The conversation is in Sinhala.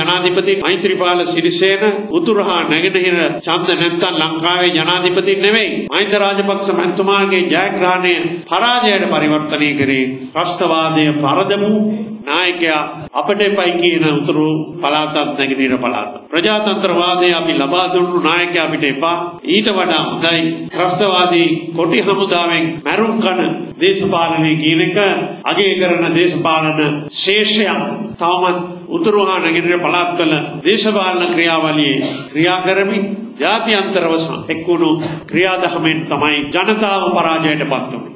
ජනාධිපති මෛත්‍රීපාල සිරිසේන උතුරු හා නැගෙනහිර ඡන්ද නැත්තම් ලංකාවේ ජනාධිපති නෙවෙයි මහින්ද රාජපක්ෂ මැතිතුමාගේ ජයග්‍රහණය පරාජයට පරිවර්තනය කරේ. ත්‍රස්තවාදය පරදමු. නායකයා අපට එපයි කියන උතුරු පළාතත් නැගෙනහිර පළාත. ප්‍රජාතන්ත්‍රවාදය අපි ලබා දුන්නු නායකයා අපිට එපා. ඊට වඩා හොඳයි ත්‍රස්තවාදී කොටි හමුදාවෙන් මැරුම් කන දේශපාලනය කියන එක අගය කරන දේශපාලන ශේෂයක් තවමත් උතුරු හා නැගෙනහිර පළාත්වල දේශපාලන ක්‍රියාවලියේ ක්‍රියා කරමින් ජාත්‍යන්තරව එක්වුණු ක්‍රියාදහමෙන් තමයි ජනතාව පරාජයට පත් වුනේ.